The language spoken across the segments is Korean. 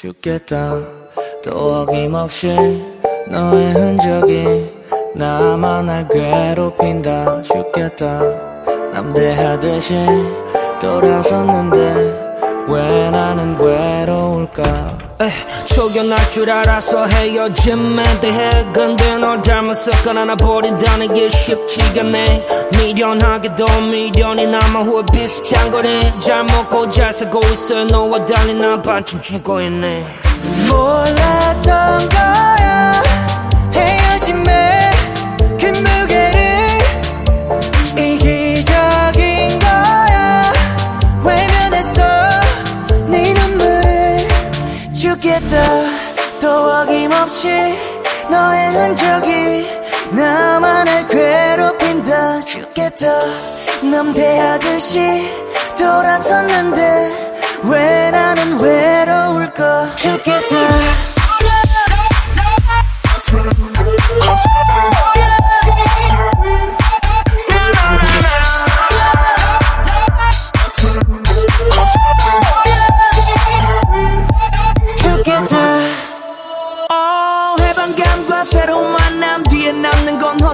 죽겠다. 또 어김없이 너의 흔적이 나만 날 괴롭힌다. 죽겠다. 남대하듯이 돌아섰는데 초견할 줄 알아서 헤어짐에 대해 근데 널 잘못했거나 나 버린다는 게 쉽지가 않네. 미련하게도 미련이 남아 후회 비슷한 거네. 잘 먹고 잘 살고 있어 너와 달리 난 반쯤 죽어있네. 몰랐던 거야. 헤어짐에 그 또 어김없이 너의 흔적이 나만을 괴롭힌다. 죽겠다. 남대하듯이 돌아섰는데 왜 나는 외로울까? 죽겠다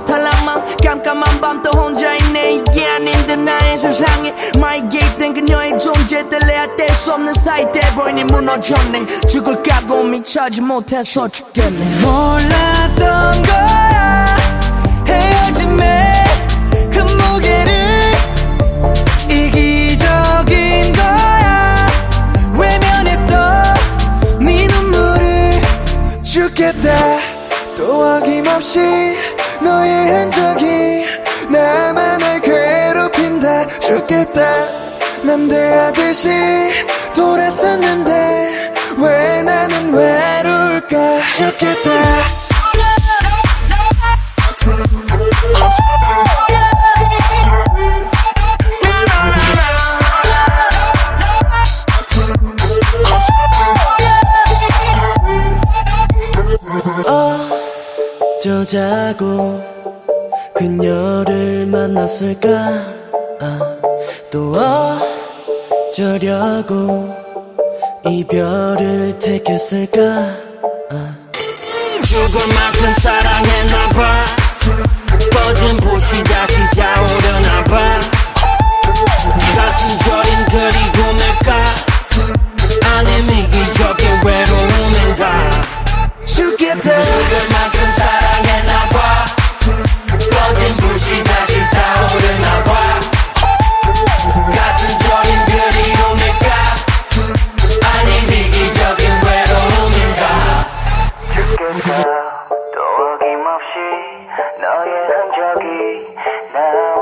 허탈함만 깜깜한 밤 또 혼자 있네. 이게 아닌데 나의 세상에 많이 개입된 그녀의 존재 뗄래야 뗄 수 없는 사이 돼버리니 무너졌네. 죽을 각오 미치지 못해서 죽겠네. 몰랐던 거야. 헤어짐에 그 무게를 이기적인 거야. 외면했어 네 눈물을 죽겠다 또 어김없이 너의 흔적이 나만을 괴롭힌다. 죽겠다. 남대하듯이 돌아섰는데 왜 나는 외로울까? 죽겠다 어쩌자고 그녀를 만났을까? 아, 또 어쩌려고 이별을 택했을까? 아. 죽을 만큼 사랑했나봐. 꺼진 불씨 다시 타오르는 또 어김없이 너의 흔적이 나